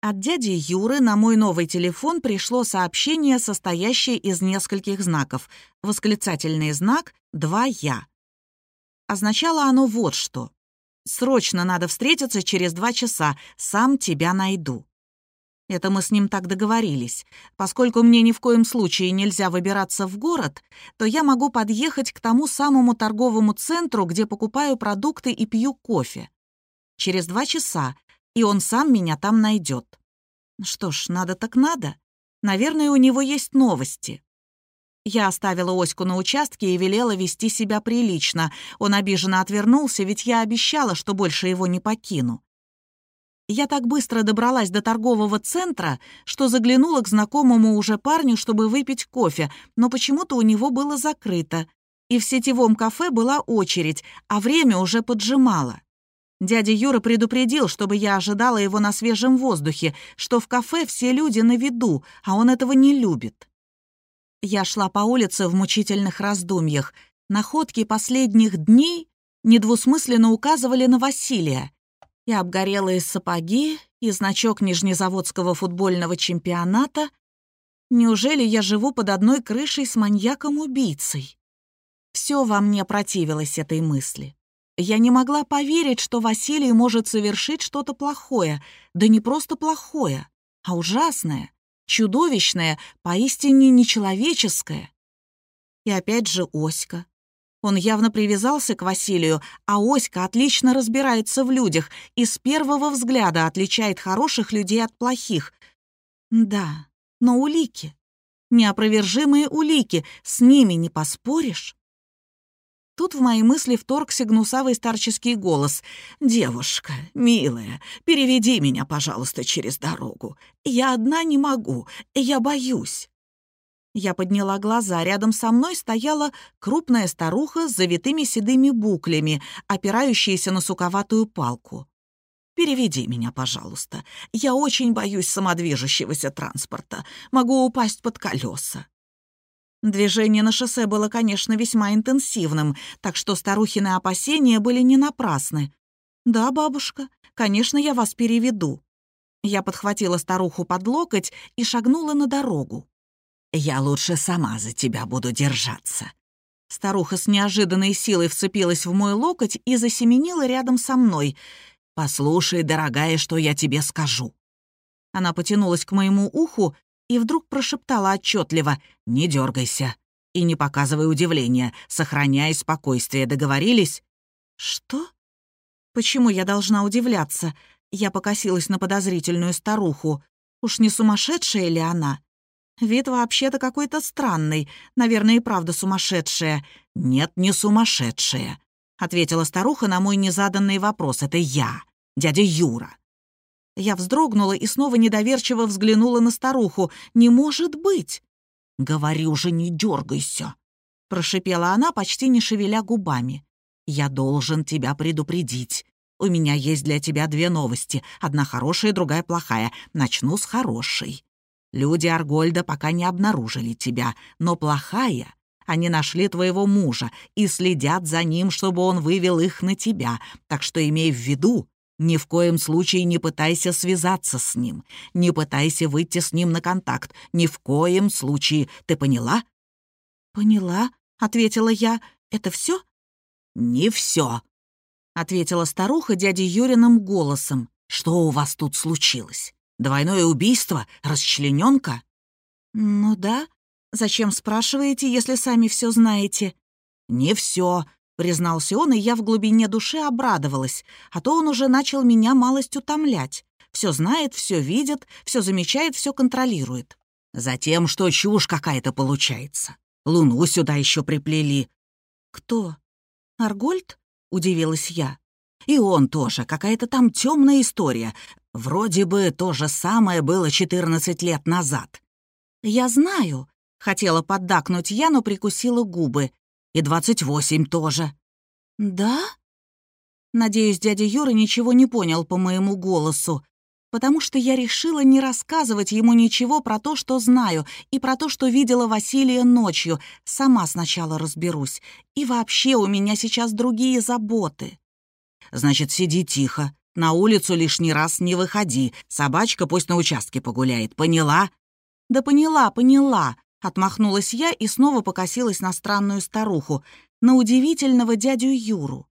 От дяди Юры на мой новый телефон пришло сообщение, состоящее из нескольких знаков. Восклицательный знак «Два я». Означало оно вот что. «Срочно надо встретиться через два часа, сам тебя найду». Это мы с ним так договорились. Поскольку мне ни в коем случае нельзя выбираться в город, то я могу подъехать к тому самому торговому центру, где покупаю продукты и пью кофе. Через два часа, и он сам меня там найдет. Что ж, надо так надо. Наверное, у него есть новости. Я оставила Оську на участке и велела вести себя прилично. Он обиженно отвернулся, ведь я обещала, что больше его не покину. Я так быстро добралась до торгового центра, что заглянула к знакомому уже парню, чтобы выпить кофе, но почему-то у него было закрыто. И в сетевом кафе была очередь, а время уже поджимало. Дядя Юра предупредил, чтобы я ожидала его на свежем воздухе, что в кафе все люди на виду, а он этого не любит. Я шла по улице в мучительных раздумьях. Находки последних дней недвусмысленно указывали на Василия. И обгорелые сапоги, и значок Нижнезаводского футбольного чемпионата. Неужели я живу под одной крышей с маньяком-убийцей? Все во мне противилось этой мысли. Я не могла поверить, что Василий может совершить что-то плохое. Да не просто плохое, а ужасное, чудовищное, поистине нечеловеческое. И опять же Оська. Он явно привязался к Василию, а Оська отлично разбирается в людях и с первого взгляда отличает хороших людей от плохих. Да, но улики. Неопровержимые улики, с ними не поспоришь. Тут в мои мысли вторгся гнусавый старческий голос. «Девушка, милая, переведи меня, пожалуйста, через дорогу. Я одна не могу, я боюсь». Я подняла глаза. Рядом со мной стояла крупная старуха с завитыми седыми буклями, опирающаяся на суковатую палку. «Переведи меня, пожалуйста. Я очень боюсь самодвижущегося транспорта. Могу упасть под колеса». Движение на шоссе было, конечно, весьма интенсивным, так что старухины опасения были не напрасны. «Да, бабушка, конечно, я вас переведу». Я подхватила старуху под локоть и шагнула на дорогу. «Я лучше сама за тебя буду держаться». Старуха с неожиданной силой вцепилась в мой локоть и засеменила рядом со мной. «Послушай, дорогая, что я тебе скажу». Она потянулась к моему уху и вдруг прошептала отчетливо «Не дергайся и не показывай удивления, сохраняй спокойствие, договорились?» «Что? Почему я должна удивляться?» Я покосилась на подозрительную старуху. Уж не сумасшедшая ли она? Вид вообще-то какой-то странный. Наверное, и правда сумасшедшая. «Нет, не сумасшедшая», — ответила старуха на мой незаданный вопрос. «Это я, дядя Юра. Я вздрогнула и снова недоверчиво взглянула на старуху. «Не может быть!» «Говори уже, не дергайся!» Прошипела она, почти не шевеля губами. «Я должен тебя предупредить. У меня есть для тебя две новости. Одна хорошая, другая плохая. Начну с хорошей. Люди Аргольда пока не обнаружили тебя, но плохая они нашли твоего мужа и следят за ним, чтобы он вывел их на тебя. Так что имей в виду, ни в коем случае не пытайся связаться с ним, не пытайся выйти с ним на контакт, ни в коем случае. Ты поняла?» «Поняла», — ответила я. «Это все? «Не все, ответила старуха дяде Юриным голосом. «Что у вас тут случилось? Двойное убийство? Расчлененка?» «Ну да. Зачем спрашиваете, если сами все знаете?» «Не все, признался он, и я в глубине души обрадовалась, а то он уже начал меня малость утомлять. Все знает, все видит, все замечает, все контролирует. Затем, что чушь какая-то получается. Луну сюда еще приплели. Кто? Аргольд? Удивилась я. И он тоже, какая-то там темная история. Вроде бы то же самое было 14 лет назад. Я знаю, хотела поддакнуть я, но прикусила губы. И двадцать восемь тоже». «Да?» Надеюсь, дядя Юра ничего не понял по моему голосу, потому что я решила не рассказывать ему ничего про то, что знаю, и про то, что видела Василия ночью. Сама сначала разберусь. И вообще у меня сейчас другие заботы. «Значит, сиди тихо», — На улицу лишний раз не выходи. Собачка пусть на участке погуляет. Поняла?» «Да поняла, поняла», — отмахнулась я и снова покосилась на странную старуху, на удивительного дядю Юру.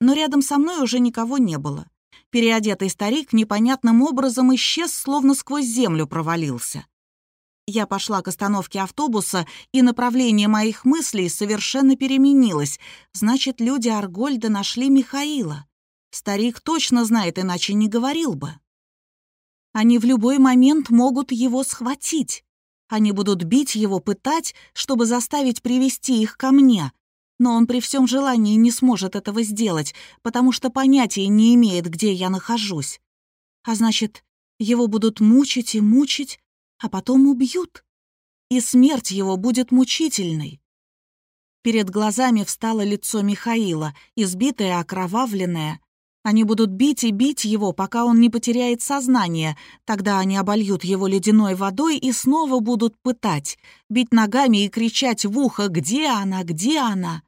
Но рядом со мной уже никого не было. Переодетый старик непонятным образом исчез, словно сквозь землю провалился. Я пошла к остановке автобуса, и направление моих мыслей совершенно переменилось. Значит, люди Аргольда нашли Михаила. Старик точно знает, иначе не говорил бы. Они в любой момент могут его схватить. Они будут бить его, пытать, чтобы заставить привести их ко мне. Но он при всем желании не сможет этого сделать, потому что понятия не имеет, где я нахожусь. А значит, его будут мучить и мучить, а потом убьют. И смерть его будет мучительной. Перед глазами встало лицо Михаила, избитое, окровавленное. Они будут бить и бить его, пока он не потеряет сознание. Тогда они обольют его ледяной водой и снова будут пытать, бить ногами и кричать в ухо «Где она? Где она?».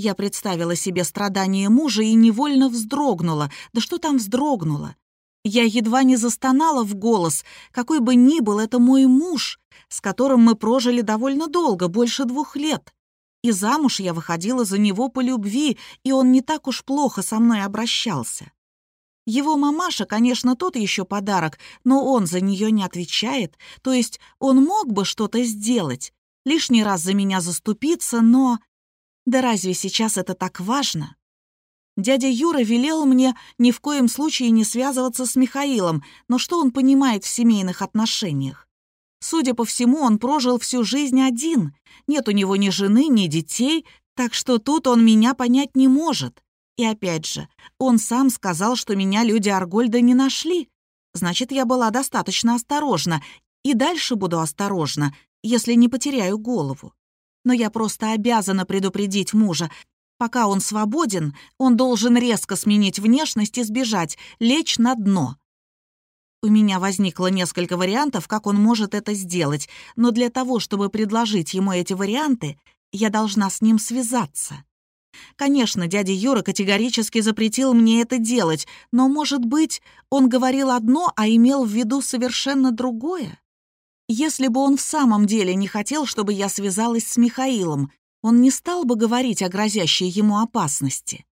Я представила себе страдания мужа и невольно вздрогнула. Да что там вздрогнула? Я едва не застонала в голос. Какой бы ни был это мой муж, с которым мы прожили довольно долго, больше двух лет. И замуж я выходила за него по любви, и он не так уж плохо со мной обращался. Его мамаша, конечно, тот еще подарок, но он за нее не отвечает, то есть он мог бы что-то сделать, лишний раз за меня заступиться, но... Да разве сейчас это так важно? Дядя Юра велел мне ни в коем случае не связываться с Михаилом, но что он понимает в семейных отношениях? Судя по всему, он прожил всю жизнь один. Нет у него ни жены, ни детей, так что тут он меня понять не может. И опять же, он сам сказал, что меня люди Аргольда не нашли. Значит, я была достаточно осторожна, и дальше буду осторожна, если не потеряю голову. Но я просто обязана предупредить мужа, Пока он свободен, он должен резко сменить внешность и сбежать, лечь на дно. У меня возникло несколько вариантов, как он может это сделать, но для того, чтобы предложить ему эти варианты, я должна с ним связаться. Конечно, дядя Юра категорически запретил мне это делать, но, может быть, он говорил одно, а имел в виду совершенно другое? Если бы он в самом деле не хотел, чтобы я связалась с Михаилом, он не стал бы говорить о грозящей ему опасности.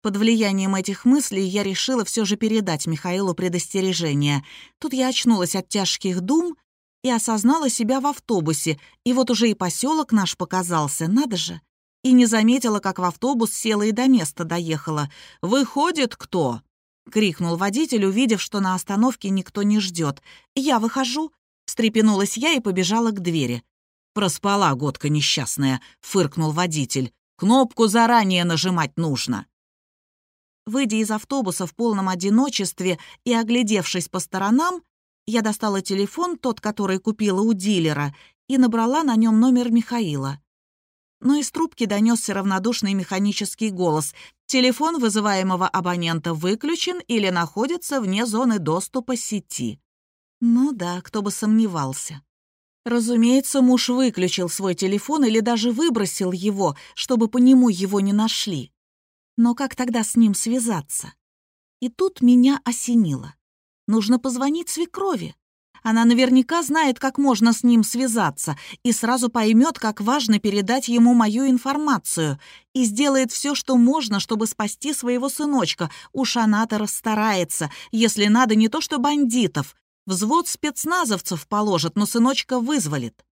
Под влиянием этих мыслей я решила все же передать Михаилу предостережение. Тут я очнулась от тяжких дум и осознала себя в автобусе, и вот уже и поселок наш показался, надо же. И не заметила, как в автобус села и до места доехала. «Выходит кто?» — крикнул водитель, увидев, что на остановке никто не ждет. «Я выхожу», — встрепенулась я и побежала к двери. «Проспала, годка несчастная», — фыркнул водитель. «Кнопку заранее нажимать нужно». Выйдя из автобуса в полном одиночестве и оглядевшись по сторонам, я достала телефон, тот, который купила у дилера, и набрала на нем номер Михаила. Но из трубки донесся равнодушный механический голос. Телефон вызываемого абонента выключен или находится вне зоны доступа сети. Ну да, кто бы сомневался. Разумеется, муж выключил свой телефон или даже выбросил его, чтобы по нему его не нашли. Но как тогда с ним связаться? И тут меня осенило. Нужно позвонить свекрови. Она наверняка знает, как можно с ним связаться, и сразу поймет, как важно передать ему мою информацию, и сделает все, что можно, чтобы спасти своего сыночка. Уж она-то расстарается, если надо не то что бандитов, Взвод спецназовцев положит, но сыночка вызволит.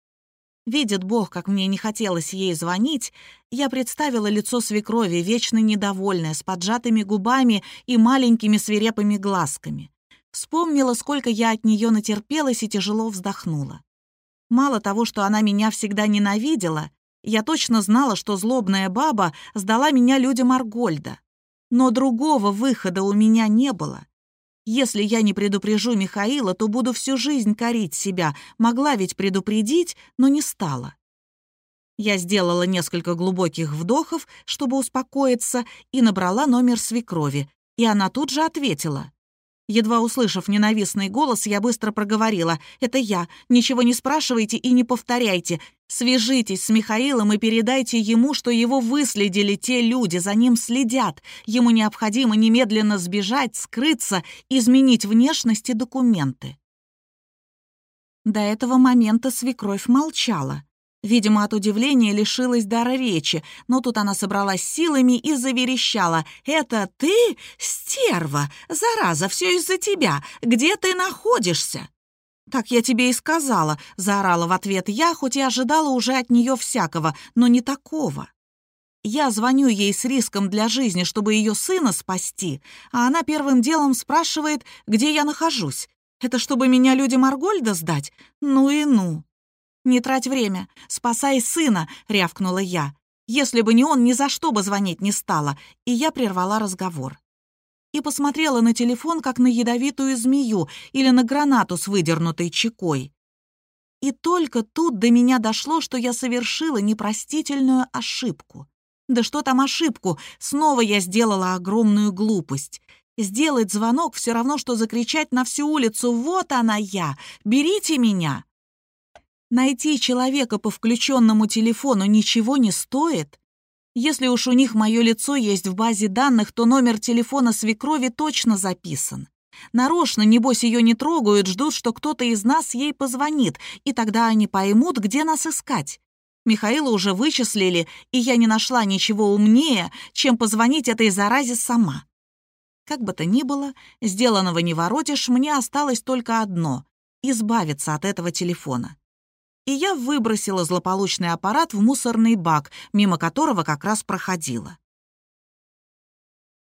Видит Бог, как мне не хотелось ей звонить, я представила лицо свекрови, вечно недовольное, с поджатыми губами и маленькими свирепыми глазками. Вспомнила, сколько я от нее натерпелась и тяжело вздохнула. Мало того, что она меня всегда ненавидела, я точно знала, что злобная баба сдала меня людям Аргольда. Но другого выхода у меня не было. Если я не предупрежу Михаила, то буду всю жизнь корить себя. Могла ведь предупредить, но не стала. Я сделала несколько глубоких вдохов, чтобы успокоиться, и набрала номер свекрови. И она тут же ответила. Едва услышав ненавистный голос, я быстро проговорила. «Это я. Ничего не спрашивайте и не повторяйте. Свяжитесь с Михаилом и передайте ему, что его выследили те люди, за ним следят. Ему необходимо немедленно сбежать, скрыться, изменить внешность и документы». До этого момента свекровь молчала. Видимо, от удивления лишилась дара речи, но тут она собралась силами и заверещала. «Это ты, стерва? Зараза, все из-за тебя! Где ты находишься?» «Так я тебе и сказала», — заорала в ответ я, хоть и ожидала уже от нее всякого, но не такого. Я звоню ей с риском для жизни, чтобы ее сына спасти, а она первым делом спрашивает, где я нахожусь. Это чтобы меня людям Аргольда сдать? Ну и ну. «Не трать время, спасай сына!» — рявкнула я. Если бы не он, ни за что бы звонить не стала, и я прервала разговор. И посмотрела на телефон, как на ядовитую змею или на гранату с выдернутой чекой. И только тут до меня дошло, что я совершила непростительную ошибку. Да что там ошибку, снова я сделала огромную глупость. Сделать звонок все равно, что закричать на всю улицу «Вот она я! Берите меня!» Найти человека по включенному телефону ничего не стоит. Если уж у них мое лицо есть в базе данных, то номер телефона свекрови точно записан. Нарочно, небось, ее не трогают, ждут, что кто-то из нас ей позвонит, и тогда они поймут, где нас искать. Михаила уже вычислили, и я не нашла ничего умнее, чем позвонить этой заразе сама. Как бы то ни было, сделанного не воротишь, мне осталось только одно — избавиться от этого телефона и я выбросила злополучный аппарат в мусорный бак, мимо которого как раз проходила.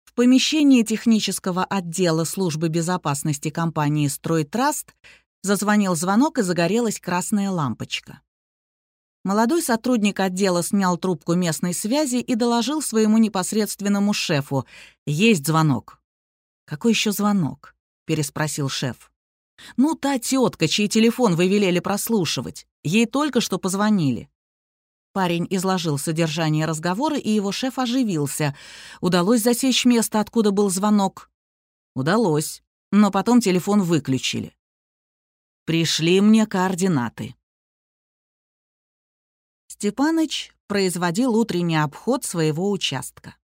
В помещении технического отдела службы безопасности компании «Стройтраст» зазвонил звонок и загорелась красная лампочка. Молодой сотрудник отдела снял трубку местной связи и доложил своему непосредственному шефу. «Есть звонок». «Какой еще звонок?» — переспросил шеф. «Ну, та тетка, чей телефон вы велели прослушивать. Ей только что позвонили». Парень изложил содержание разговора, и его шеф оживился. Удалось засечь место, откуда был звонок? Удалось, но потом телефон выключили. Пришли мне координаты. Степаныч производил утренний обход своего участка.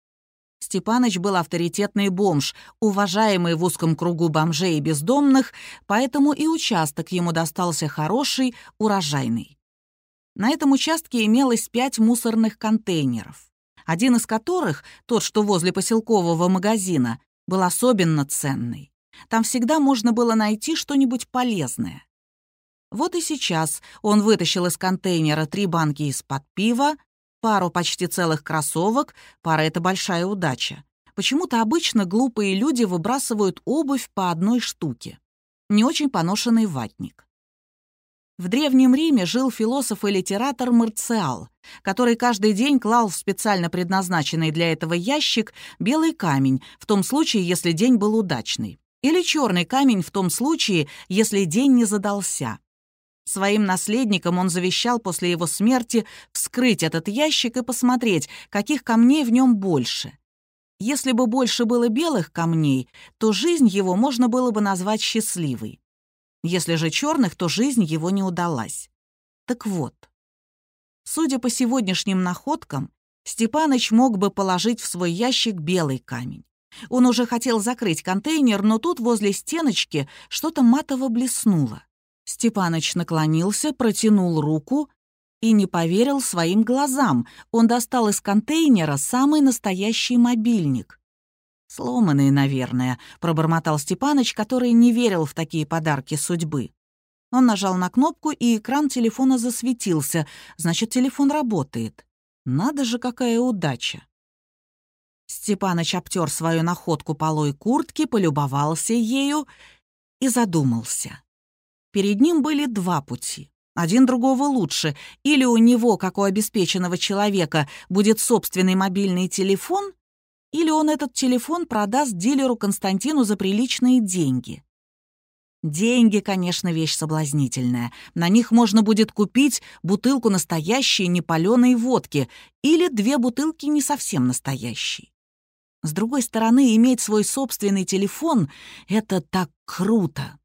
Степаныч был авторитетный бомж, уважаемый в узком кругу бомжей и бездомных, поэтому и участок ему достался хороший, урожайный. На этом участке имелось пять мусорных контейнеров, один из которых, тот, что возле поселкового магазина, был особенно ценный. Там всегда можно было найти что-нибудь полезное. Вот и сейчас он вытащил из контейнера три банки из-под пива, пару почти целых кроссовок, пара — это большая удача. Почему-то обычно глупые люди выбрасывают обувь по одной штуке. Не очень поношенный ватник. В Древнем Риме жил философ и литератор Марциал, который каждый день клал в специально предназначенный для этого ящик белый камень, в том случае, если день был удачный, или черный камень в том случае, если день не задался. Своим наследникам он завещал после его смерти вскрыть этот ящик и посмотреть, каких камней в нем больше. Если бы больше было белых камней, то жизнь его можно было бы назвать счастливой. Если же черных, то жизнь его не удалась. Так вот, судя по сегодняшним находкам, Степаныч мог бы положить в свой ящик белый камень. Он уже хотел закрыть контейнер, но тут возле стеночки что-то матово блеснуло. Степаныч наклонился, протянул руку и не поверил своим глазам. Он достал из контейнера самый настоящий мобильник. «Сломанный, наверное», — пробормотал Степаныч, который не верил в такие подарки судьбы. Он нажал на кнопку, и экран телефона засветился. Значит, телефон работает. Надо же, какая удача. Степаныч обтер свою находку полой куртки, полюбовался ею и задумался. Перед ним были два пути. Один другого лучше. Или у него, как у обеспеченного человека, будет собственный мобильный телефон, или он этот телефон продаст дилеру Константину за приличные деньги. Деньги, конечно, вещь соблазнительная. На них можно будет купить бутылку настоящей непаленой водки или две бутылки не совсем настоящей. С другой стороны, иметь свой собственный телефон — это так круто.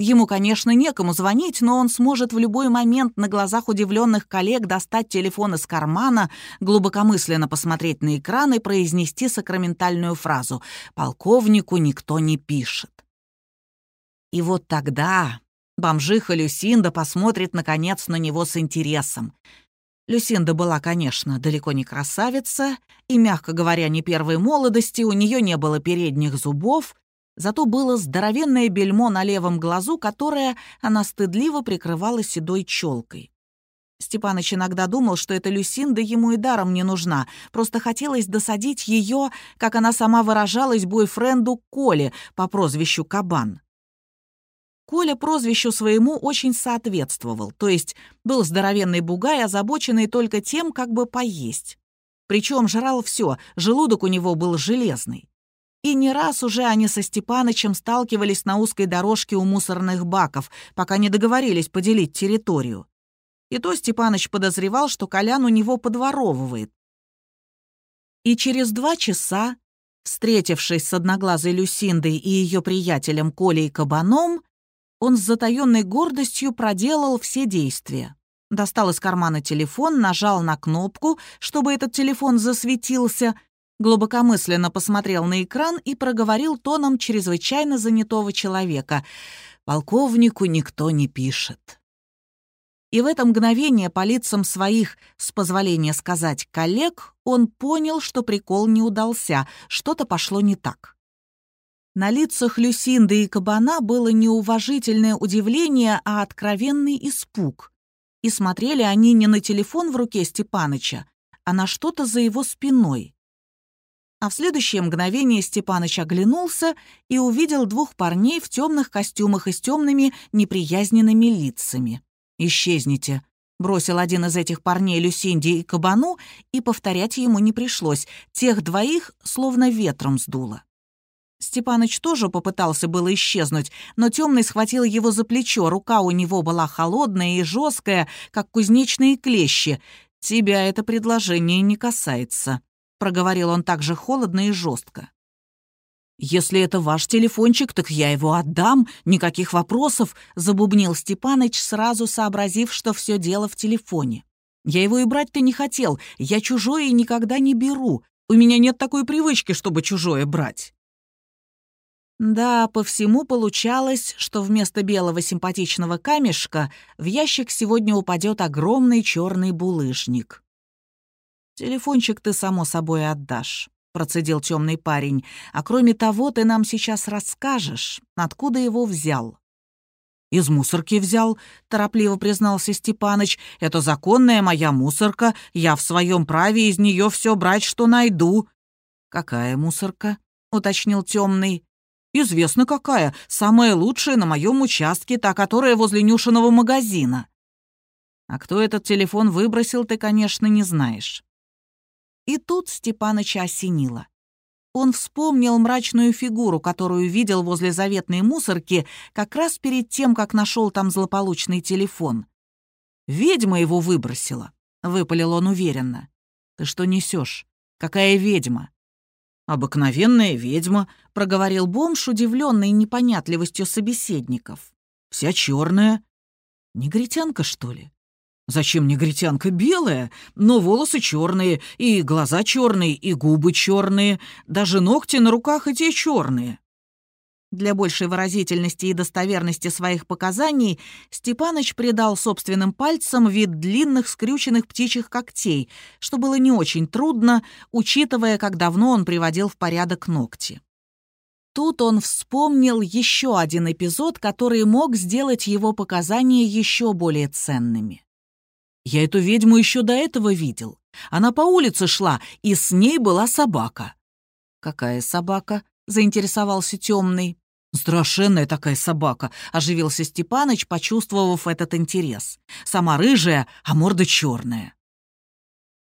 Ему, конечно, некому звонить, но он сможет в любой момент на глазах удивленных коллег достать телефон из кармана, глубокомысленно посмотреть на экран и произнести сакраментальную фразу «Полковнику никто не пишет». И вот тогда бомжиха Люсинда посмотрит, наконец, на него с интересом. Люсинда была, конечно, далеко не красавица, и, мягко говоря, не первой молодости, у нее не было передних зубов, Зато было здоровенное бельмо на левом глазу, которое она стыдливо прикрывала седой челкой. Степаныч иногда думал, что эта Люсинда ему и даром не нужна, просто хотелось досадить ее, как она сама выражалась, бойфренду Коле по прозвищу Кабан. Коля прозвищу своему очень соответствовал, то есть был здоровенный бугай, озабоченный только тем, как бы поесть. Причем жрал все, желудок у него был железный. И не раз уже они со Степанычем сталкивались на узкой дорожке у мусорных баков, пока не договорились поделить территорию. И то Степаныч подозревал, что Колян у него подворовывает. И через два часа, встретившись с одноглазой Люсиндой и ее приятелем Колей Кабаном, он с затаенной гордостью проделал все действия. Достал из кармана телефон, нажал на кнопку, чтобы этот телефон засветился — глубокомысленно посмотрел на экран и проговорил тоном чрезвычайно занятого человека. «Полковнику никто не пишет». И в это мгновение по лицам своих, с позволения сказать, коллег, он понял, что прикол не удался, что-то пошло не так. На лицах Люсинды и Кабана было неуважительное удивление, а откровенный испуг. И смотрели они не на телефон в руке Степаныча, а на что-то за его спиной. А в следующее мгновение Степаныч оглянулся и увидел двух парней в темных костюмах и с темными неприязненными лицами. «Исчезните», — бросил один из этих парней Люсинди и Кабану, и повторять ему не пришлось. Тех двоих словно ветром сдуло. Степаныч тоже попытался было исчезнуть, но темный схватил его за плечо, рука у него была холодная и жесткая, как кузнечные клещи. «Тебя это предложение не касается», — проговорил он также холодно и жестко. «Если это ваш телефончик, так я его отдам, никаких вопросов», — забубнил Степаныч, сразу сообразив, что все дело в телефоне. «Я его и брать-то не хотел, я чужое и никогда не беру. У меня нет такой привычки, чтобы чужое брать». Да, по всему получалось, что вместо белого симпатичного камешка в ящик сегодня упадет огромный черный булыжник. «Телефончик ты, само собой, отдашь», — процедил темный парень. «А кроме того, ты нам сейчас расскажешь, откуда его взял». «Из мусорки взял», — торопливо признался Степаныч. «Это законная моя мусорка. Я в своем праве из нее все брать, что найду». «Какая мусорка?» — уточнил темный. «Известно какая. Самая лучшая на моем участке, та, которая возле Нюшиного магазина». «А кто этот телефон выбросил, ты, конечно, не знаешь». И тут Степаныча осенило. Он вспомнил мрачную фигуру, которую видел возле заветной мусорки как раз перед тем, как нашел там злополучный телефон. «Ведьма его выбросила», — выпалил он уверенно. «Ты что несешь? Какая ведьма?» «Обыкновенная ведьма», — проговорил бомж, удивленный непонятливостью собеседников. «Вся черная. Негритянка, что ли?» Зачем негритянка белая, но волосы черные, и глаза черные, и губы черные, даже ногти на руках и те черные. Для большей выразительности и достоверности своих показаний Степаныч придал собственным пальцам вид длинных скрюченных птичьих когтей, что было не очень трудно, учитывая, как давно он приводил в порядок ногти. Тут он вспомнил еще один эпизод, который мог сделать его показания еще более ценными. Я эту ведьму еще до этого видел. Она по улице шла, и с ней была собака». «Какая собака?» — заинтересовался темный. «Страшенная такая собака», — оживился Степаныч, почувствовав этот интерес. «Сама рыжая, а морда черная».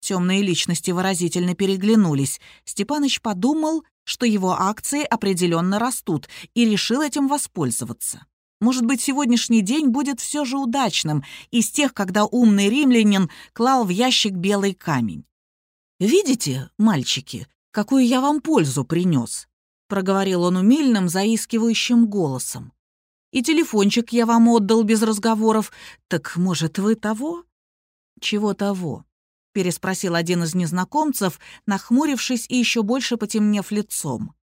Темные личности выразительно переглянулись. Степаныч подумал, что его акции определенно растут, и решил этим воспользоваться. Может быть, сегодняшний день будет все же удачным, из тех, когда умный римлянин клал в ящик белый камень. «Видите, мальчики, какую я вам пользу принес?» — проговорил он умильным, заискивающим голосом. И телефончик я вам отдал без разговоров. Так, может, вы того?» «Чего того?» — переспросил один из незнакомцев, нахмурившись и еще больше потемнев лицом.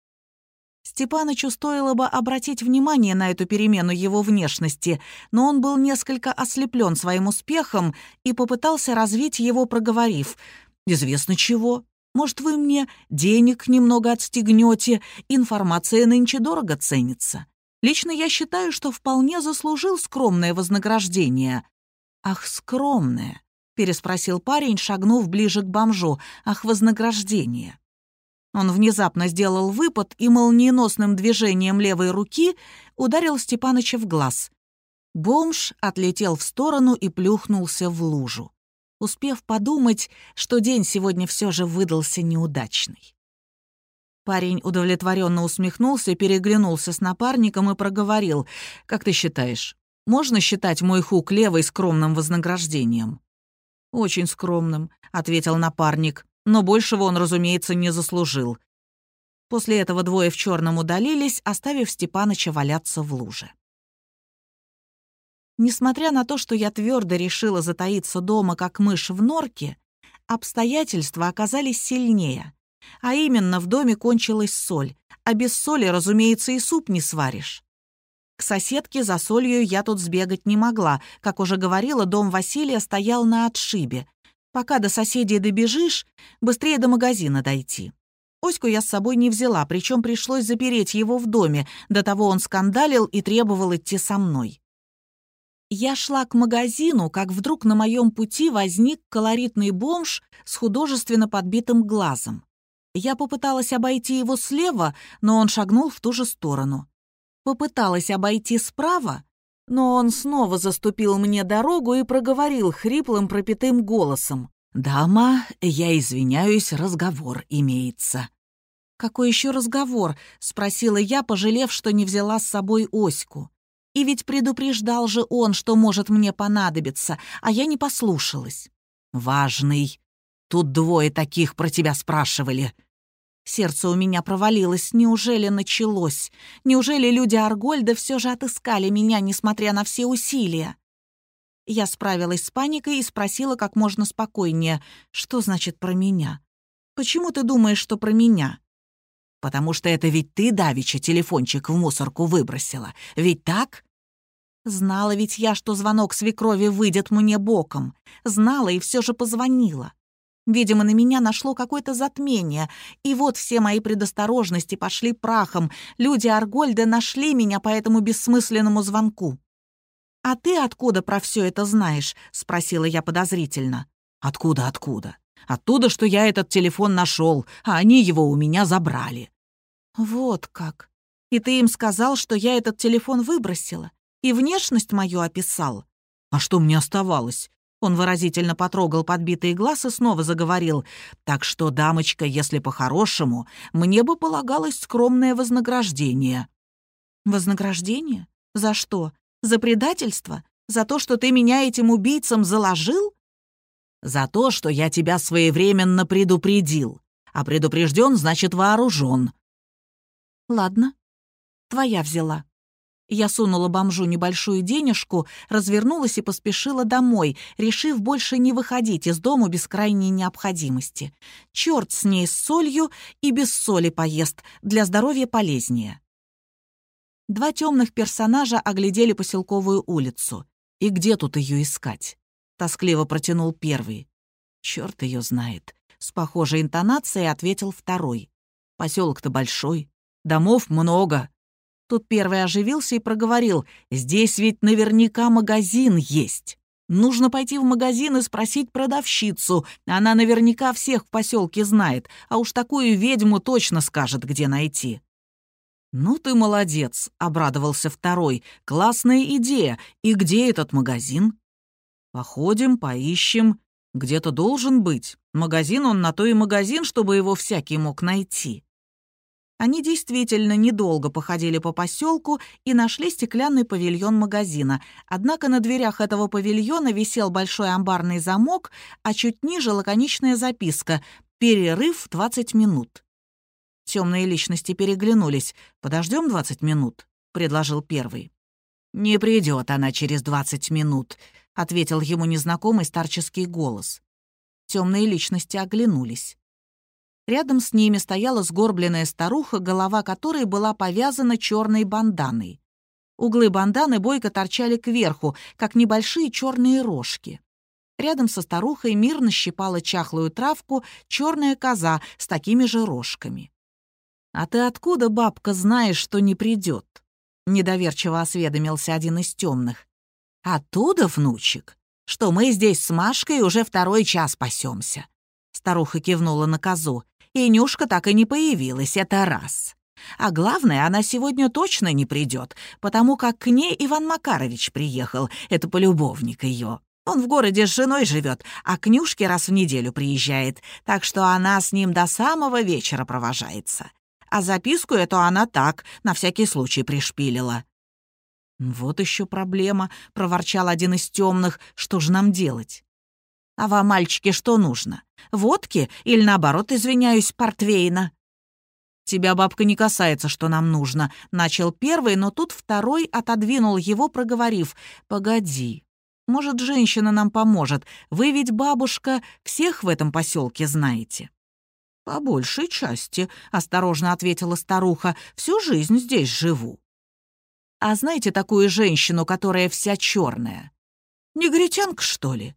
Степанычу стоило бы обратить внимание на эту перемену его внешности, но он был несколько ослеплен своим успехом и попытался развить его, проговорив «Известно чего. Может, вы мне денег немного отстегнете, информация нынче дорого ценится. Лично я считаю, что вполне заслужил скромное вознаграждение». «Ах, скромное», — переспросил парень, шагнув ближе к бомжу. «Ах, вознаграждение». Он внезапно сделал выпад и молниеносным движением левой руки ударил Степаныча в глаз. Бомж отлетел в сторону и плюхнулся в лужу, успев подумать, что день сегодня все же выдался неудачный. Парень удовлетворенно усмехнулся, переглянулся с напарником и проговорил. «Как ты считаешь, можно считать мой хук левой скромным вознаграждением?» «Очень скромным», — ответил напарник но большего он, разумеется, не заслужил. После этого двое в черном удалились, оставив Степаныча валяться в луже. Несмотря на то, что я твердо решила затаиться дома, как мышь в норке, обстоятельства оказались сильнее. А именно, в доме кончилась соль, а без соли, разумеется, и суп не сваришь. К соседке за солью я тут сбегать не могла. Как уже говорила, дом Василия стоял на отшибе, Пока до соседей добежишь, быстрее до магазина дойти. Оську я с собой не взяла, причем пришлось запереть его в доме, до того он скандалил и требовал идти со мной. Я шла к магазину, как вдруг на моем пути возник колоритный бомж с художественно подбитым глазом. Я попыталась обойти его слева, но он шагнул в ту же сторону. Попыталась обойти справа, но он снова заступил мне дорогу и проговорил хриплым пропитым голосом. «Дама, я извиняюсь, разговор имеется». «Какой еще разговор?» — спросила я, пожалев, что не взяла с собой Оську. И ведь предупреждал же он, что может мне понадобиться, а я не послушалась. «Важный. Тут двое таких про тебя спрашивали. Сердце у меня провалилось. Неужели началось? Неужели люди Аргольда все же отыскали меня, несмотря на все усилия? Я справилась с паникой и спросила как можно спокойнее, что значит про меня? Почему ты думаешь, что про меня? Потому что это ведь ты, Давича, телефончик в мусорку выбросила. Ведь так? Знала ведь я, что звонок свекрови выйдет мне боком. Знала и все же позвонила. Видимо, на меня нашло какое-то затмение, и вот все мои предосторожности пошли прахом. Люди Аргольда нашли меня по этому бессмысленному звонку. «А ты откуда про все это знаешь?» — спросила я подозрительно. «Откуда, откуда? Оттуда, что я этот телефон нашел, а они его у меня забрали». «Вот как. И ты им сказал, что я этот телефон выбросила, и внешность мою описал?» «А что мне оставалось? Он выразительно потрогал подбитый глаз и снова заговорил. «Так что, дамочка, если по-хорошему, мне бы полагалось скромное вознаграждение». «Вознаграждение? За что? За предательство? За то, что ты меня этим убийцам заложил?» «За то, что я тебя своевременно предупредил. А предупрежден, значит, вооружен». «Ладно, твоя взяла». Я сунула бомжу небольшую денежку, развернулась и поспешила домой, решив больше не выходить из дома без крайней необходимости. Черт с ней с солью и без соли поест, для здоровья полезнее. Два темных персонажа оглядели поселковую улицу. И где тут ее искать? Тоскливо протянул первый. Черт ее знает. С похожей интонацией ответил второй. Поселок-то большой, домов много, Тут первый оживился и проговорил, «Здесь ведь наверняка магазин есть. Нужно пойти в магазин и спросить продавщицу. Она наверняка всех в поселке знает, а уж такую ведьму точно скажет, где найти». «Ну ты молодец», — обрадовался второй. «Классная идея. И где этот магазин?» «Походим, поищем. Где-то должен быть. Магазин он на то и магазин, чтобы его всякий мог найти». Они действительно недолго походили по поселку и нашли стеклянный павильон магазина. Однако на дверях этого павильона висел большой амбарный замок, а чуть ниже лаконичная записка «Перерыв 20 минут». Темные личности переглянулись. «Подождем 20 минут», — предложил первый. «Не придет она через двадцать минут», — ответил ему незнакомый старческий голос. Темные личности оглянулись. Рядом с ними стояла сгорбленная старуха, голова которой была повязана черной банданой. Углы банданы бойко торчали кверху, как небольшие черные рожки. Рядом со старухой мирно щипала чахлую травку черная коза с такими же рожками. «А ты откуда, бабка, знаешь, что не придет? недоверчиво осведомился один из темных. «Оттуда, внучек, что мы здесь с Машкой уже второй час пасемся. Старуха кивнула на козу. И Нюшка так и не появилась, это раз. А главное, она сегодня точно не придет, потому как к ней Иван Макарович приехал, это полюбовник ее. Он в городе с женой живет, а к Нюшке раз в неделю приезжает, так что она с ним до самого вечера провожается. А записку эту она так, на всякий случай пришпилила. «Вот еще проблема», — проворчал один из темных. «Что же нам делать?» «А вам, мальчики, что нужно? Водки или, наоборот, извиняюсь, портвейна?» «Тебя, бабка, не касается, что нам нужно», — начал первый, но тут второй отодвинул его, проговорив. «Погоди, может, женщина нам поможет. Вы ведь, бабушка, всех в этом поселке знаете». «По большей части», — осторожно ответила старуха. «Всю жизнь здесь живу». «А знаете такую женщину, которая вся черная? Негритянка, что ли?»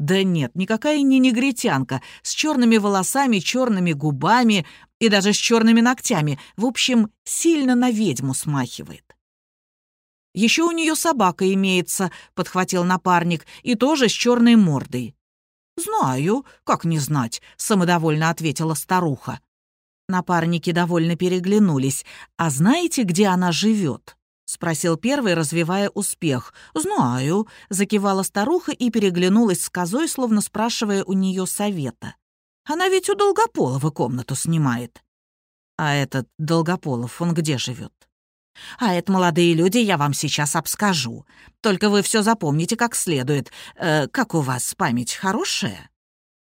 Да нет, никакая не негритянка, с черными волосами, черными губами и даже с черными ногтями. В общем, сильно на ведьму смахивает. Еще у нее собака имеется, подхватил напарник, и тоже с черной мордой. Знаю, как не знать, самодовольно ответила старуха. Напарники довольно переглянулись. А знаете, где она живет? — спросил первый, развивая успех. «Знаю», — закивала старуха и переглянулась с козой, словно спрашивая у нее совета. «Она ведь у Долгополова комнату снимает». «А этот Долгополов, он где живет? «А это, молодые люди, я вам сейчас обскажу. Только вы все запомните как следует. Э, как у вас память хорошая?»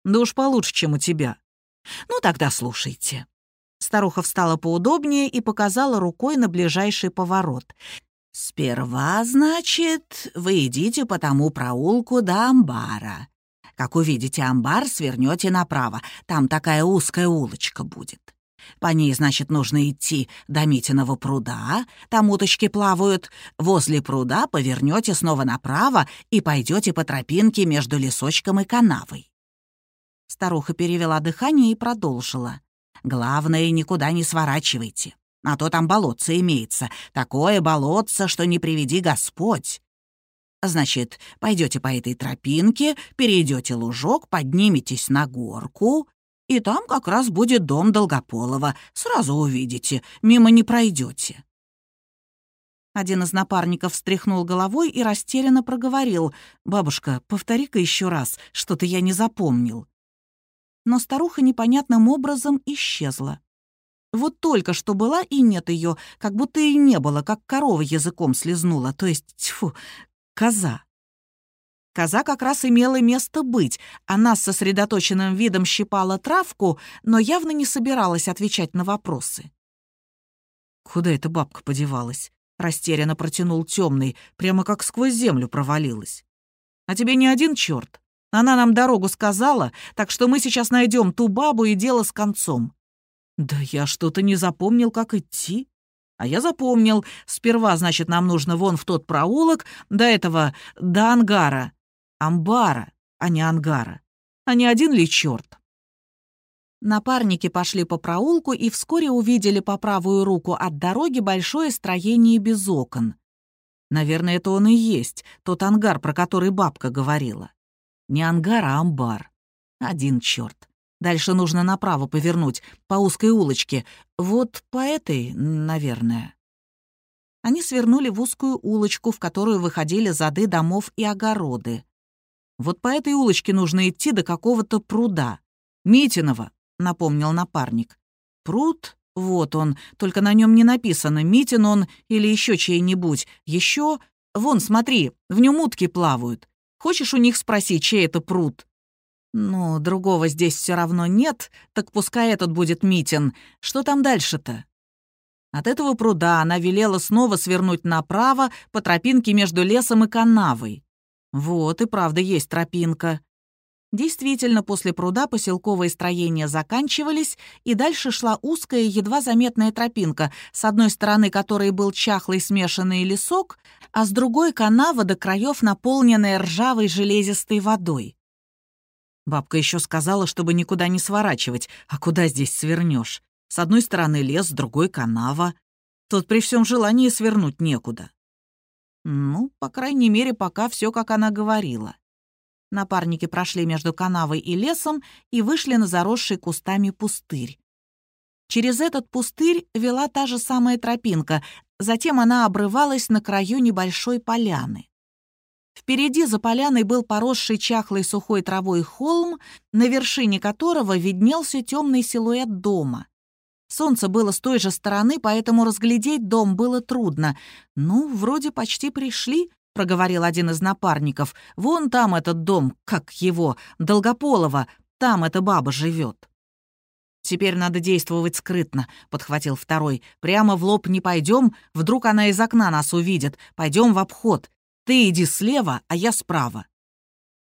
«Да уж получше, чем у тебя». «Ну, тогда слушайте». Старуха встала поудобнее и показала рукой на ближайший поворот. «Сперва, значит, вы идите по тому проулку до амбара. Как увидите амбар, свернете направо. Там такая узкая улочка будет. По ней, значит, нужно идти до Митиного пруда, там уточки плавают. Возле пруда повернете снова направо и пойдете по тропинке между лесочком и канавой». Старуха перевела дыхание и продолжила. Главное, никуда не сворачивайте. А то там болотце имеется. Такое болотце, что не приведи Господь. Значит, пойдете по этой тропинке, перейдете лужок, подниметесь на горку, и там как раз будет дом Долгополова. Сразу увидите, мимо не пройдете. Один из напарников встряхнул головой и растерянно проговорил. «Бабушка, повтори-ка еще раз, что-то я не запомнил» но старуха непонятным образом исчезла. Вот только что была и нет ее, как будто и не было, как корова языком слезнула, то есть, тьфу, коза. Коза как раз имела место быть. Она с сосредоточенным видом щипала травку, но явно не собиралась отвечать на вопросы. «Куда эта бабка подевалась?» — растерянно протянул темный, прямо как сквозь землю провалилась. «А тебе не один черт? Она нам дорогу сказала, так что мы сейчас найдем ту бабу и дело с концом». «Да я что-то не запомнил, как идти». «А я запомнил. Сперва, значит, нам нужно вон в тот проулок, до этого, до ангара. Амбара, а не ангара. А не один ли черт?» Напарники пошли по проулку и вскоре увидели по правую руку от дороги большое строение без окон. Наверное, это он и есть, тот ангар, про который бабка говорила. Не ангар, а амбар. Один черт. Дальше нужно направо повернуть, по узкой улочке. Вот по этой, наверное. Они свернули в узкую улочку, в которую выходили зады домов и огороды. Вот по этой улочке нужно идти до какого-то пруда. Митиного, напомнил напарник. Пруд? Вот он, только на нем не написано, Митин он или еще чей-нибудь. Еще, вон, смотри, в нем утки плавают. Хочешь у них спросить, чей это пруд?» «Ну, другого здесь все равно нет, так пускай этот будет Митин. Что там дальше-то?» От этого пруда она велела снова свернуть направо по тропинке между лесом и канавой. Вот и правда есть тропинка. Действительно, после пруда поселковые строения заканчивались, и дальше шла узкая, едва заметная тропинка, с одной стороны которой был чахлый смешанный лесок, а с другой — канава до краев, наполненная ржавой железистой водой. Бабка еще сказала, чтобы никуда не сворачивать, а куда здесь свернешь? С одной стороны лес, с другой — канава. Тут при всем желании свернуть некуда. Ну, по крайней мере, пока все, как она говорила. Напарники прошли между канавой и лесом и вышли на заросший кустами пустырь. Через этот пустырь вела та же самая тропинка, затем она обрывалась на краю небольшой поляны. Впереди за поляной был поросший чахлой сухой травой холм, на вершине которого виднелся темный силуэт дома. Солнце было с той же стороны, поэтому разглядеть дом было трудно. Ну, вроде почти пришли, — проговорил один из напарников. «Вон там этот дом, как его, Долгополова, там эта баба живет». «Теперь надо действовать скрытно», — подхватил второй. «Прямо в лоб не пойдем, вдруг она из окна нас увидит. Пойдем в обход. Ты иди слева, а я справа».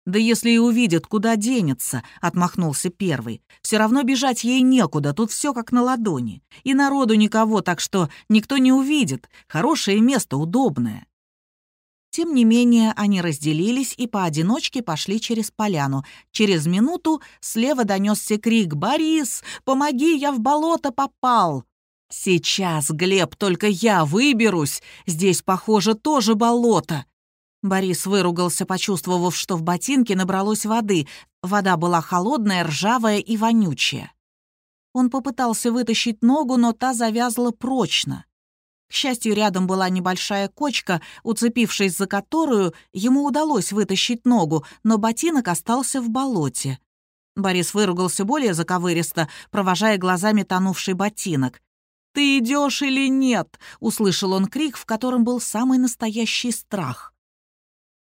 «Да если и увидит, куда денется», — отмахнулся первый. «Все равно бежать ей некуда, тут все как на ладони. И народу никого, так что никто не увидит. Хорошее место, удобное». Тем не менее, они разделились и поодиночке пошли через поляну. Через минуту слева донесся крик «Борис, помоги, я в болото попал!» «Сейчас, Глеб, только я выберусь. Здесь, похоже, тоже болото». Борис выругался, почувствовав, что в ботинке набралось воды. Вода была холодная, ржавая и вонючая. Он попытался вытащить ногу, но та завязла прочно. К счастью, рядом была небольшая кочка, уцепившись за которую, ему удалось вытащить ногу, но ботинок остался в болоте. Борис выругался более заковыристо, провожая глазами тонувший ботинок. «Ты идешь или нет?» — услышал он крик, в котором был самый настоящий страх.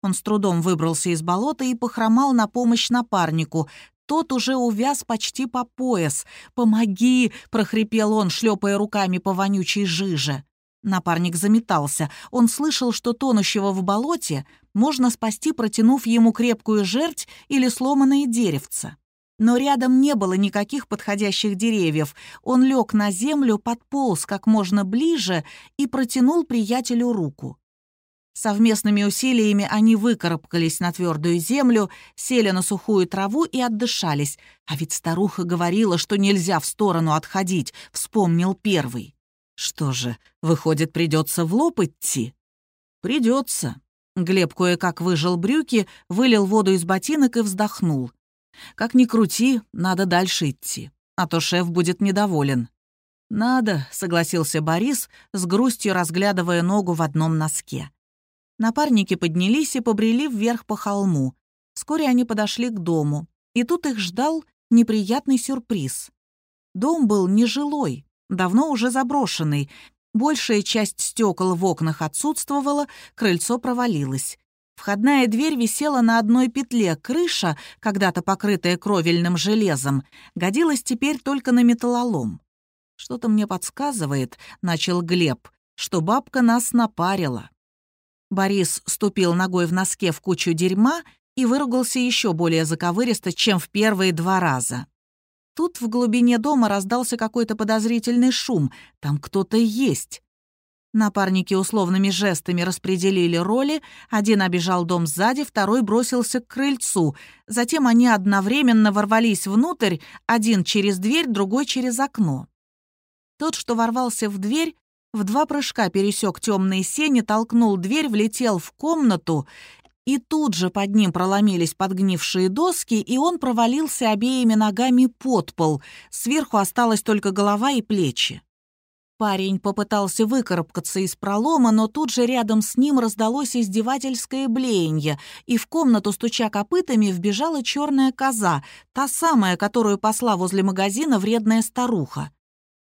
Он с трудом выбрался из болота и похромал на помощь напарнику. Тот уже увяз почти по пояс. «Помоги!» — прохрипел он, шлепая руками по вонючей жиже. Напарник заметался. Он слышал, что тонущего в болоте можно спасти, протянув ему крепкую жерть или сломанное деревце. Но рядом не было никаких подходящих деревьев. Он лег на землю, подполз как можно ближе и протянул приятелю руку. Совместными усилиями они выкарабкались на твердую землю, сели на сухую траву и отдышались. А ведь старуха говорила, что нельзя в сторону отходить, вспомнил первый. Что же, выходит, придется в лоб идти? Придется. Глеб кое-как выжил брюки, вылил воду из ботинок и вздохнул. Как ни крути, надо дальше идти, а то шеф будет недоволен. «Надо», — согласился Борис, с грустью разглядывая ногу в одном носке. Напарники поднялись и побрели вверх по холму. Вскоре они подошли к дому, и тут их ждал неприятный сюрприз. Дом был нежилой, давно уже заброшенный. Большая часть стекол в окнах отсутствовала, крыльцо провалилось. Входная дверь висела на одной петле, крыша, когда-то покрытая кровельным железом, годилась теперь только на металлолом. «Что-то мне подсказывает», — начал Глеб, — «что бабка нас напарила». Борис ступил ногой в носке в кучу дерьма и выругался еще более заковыристо, чем в первые два раза. Тут в глубине дома раздался какой-то подозрительный шум. Там кто-то есть. Напарники условными жестами распределили роли. Один обежал дом сзади, второй бросился к крыльцу. Затем они одновременно ворвались внутрь, один через дверь, другой через окно. Тот, что ворвался в дверь, в два прыжка пересек темные сени, толкнул дверь, влетел в комнату и тут же под ним проломились подгнившие доски, и он провалился обеими ногами под пол. Сверху осталась только голова и плечи. Парень попытался выкарабкаться из пролома, но тут же рядом с ним раздалось издевательское блеяние, и в комнату, стуча копытами, вбежала черная коза, та самая, которую посла возле магазина вредная старуха.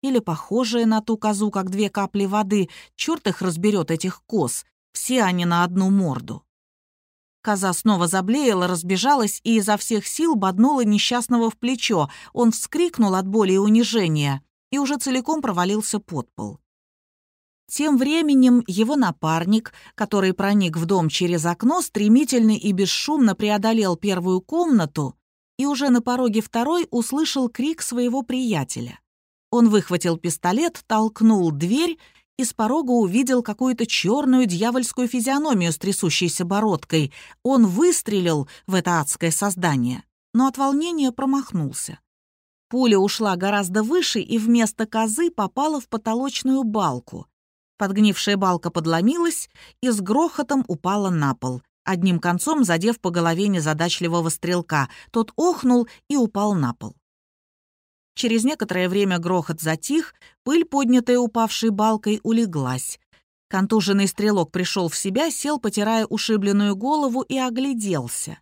Или похожая на ту козу, как две капли воды. Черт их разберет, этих коз. Все они на одну морду. Коза снова заблеяла, разбежалась и изо всех сил боднула несчастного в плечо. Он вскрикнул от боли и унижения и уже целиком провалился под пол. Тем временем его напарник, который проник в дом через окно, стремительно и бесшумно преодолел первую комнату и уже на пороге второй услышал крик своего приятеля. Он выхватил пистолет, толкнул дверь и с порога увидел какую-то черную дьявольскую физиономию с трясущейся бородкой. Он выстрелил в это адское создание, но от волнения промахнулся. Пуля ушла гораздо выше и вместо козы попала в потолочную балку. Подгнившая балка подломилась и с грохотом упала на пол, одним концом задев по голове незадачливого стрелка. Тот охнул и упал на пол. Через некоторое время грохот затих, пыль, поднятая упавшей балкой, улеглась. Контуженный стрелок пришел в себя, сел, потирая ушибленную голову, и огляделся.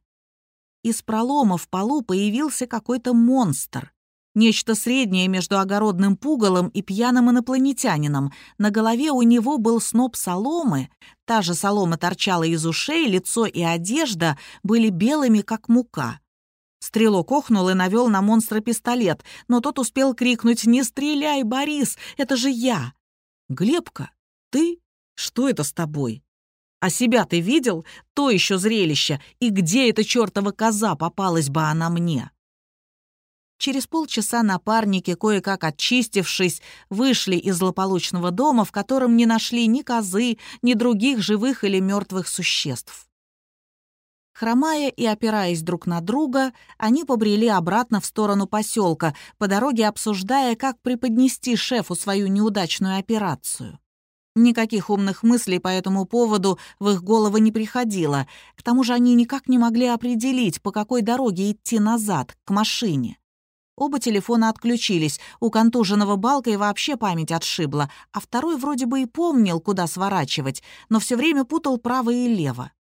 Из пролома в полу появился какой-то монстр. Нечто среднее между огородным пугалом и пьяным инопланетянином. На голове у него был сноп соломы, та же солома торчала из ушей, лицо и одежда были белыми, как мука. Стрелок охнул и навел на монстра пистолет, но тот успел крикнуть «Не стреляй, Борис, это же я!» «Глебка, ты? Что это с тобой?» «А себя ты видел? То еще зрелище! И где эта чертова коза попалась бы она мне?» Через полчаса напарники, кое-как очистившись, вышли из злополучного дома, в котором не нашли ни козы, ни других живых или мертвых существ. Хромая и опираясь друг на друга, они побрели обратно в сторону поселка, по дороге обсуждая, как преподнести шефу свою неудачную операцию. Никаких умных мыслей по этому поводу в их головы не приходило. К тому же они никак не могли определить, по какой дороге идти назад, к машине. Оба телефона отключились, у контуженного балка и вообще память отшибла, а второй вроде бы и помнил, куда сворачивать, но все время путал право и лево.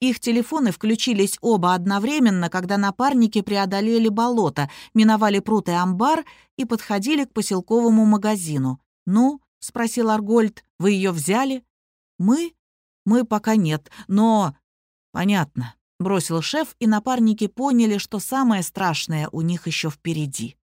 Их телефоны включились оба одновременно, когда напарники преодолели болото, миновали пруд и амбар и подходили к поселковому магазину. «Ну?» — спросил Аргольд. «Вы ее взяли?» «Мы? Мы пока нет, но...» «Понятно. Бросил шеф, и напарники поняли, что самое страшное у них еще впереди.